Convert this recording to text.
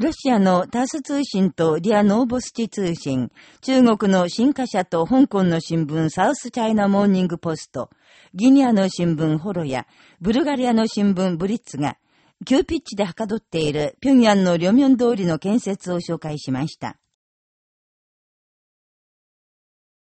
ロシアのタス通信とリアノーボスチ通信、中国の新華社と香港の新聞サウスチャイナモーニングポスト、ギニアの新聞ホロや、ブルガリアの新聞ブリッツが、急ピッチではかどっている平壌の両面通りの建設を紹介しました。